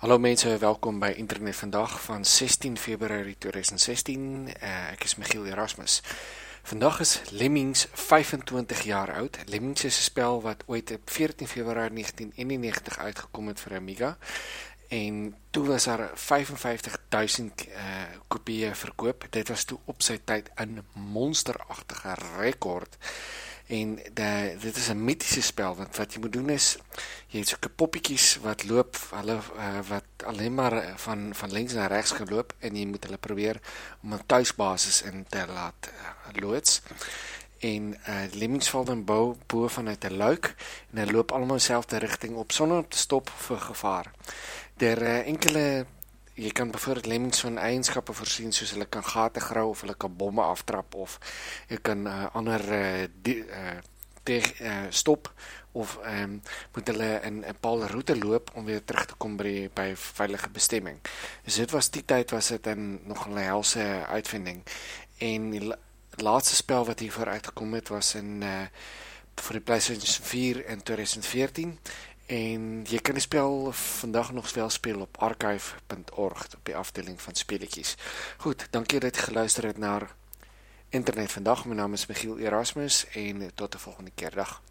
Hallo mense, welkom by Internet vandag van 16 Februarie 2016. Uh, ek is Michiel Erasmus. Vandag is Lemmings 25 jaar oud. Lemmings is 'n spel wat ooit op 14 Februarie 1991 uitgekom het vir Amiga en toe was daar 55000 uh, kopieë verkoop. Dit was toe op sy tyd 'n monsteragtige rekord. En de, dit is 'n mitiese spel want wat jy moet doen is jy het soeke poppetjies wat loop, hulle uh, wat alleen maar van van links na regs geloop en jy moet hulle probeer om 'n tuisbasis in te laat uh, loods. En uh lemmings val dan bo bo vanuit 'n luik en hulle loop almal dieselfde rigting op sonder om te stop vir gevaar. Der uh, enkele jy kan byvoorbeeld lemmings van eienskappe voorsien soos hulle kan gate grou of hulle kan bomme aftrap of jy kan uh, ander uh, die, uh, te, uh, stop of um, moet hulle in 'n bepaalde roete loop om weer terug te kom by by veilige bestemming. Dus dit was die tyd was dit 'n nog 'n helse uitvinding. En die laaste spel wat hier vooruit gekom het was in uh, vir die PlayStation 4 in 2014 En jy kan die spel vandag nog wel speel op archive.org op die afdeling van speletjies. Goed, dankie dat jy geluister het na Internet vandag. My naam is Michiel Erasmus en tot 'n volgende keer dag.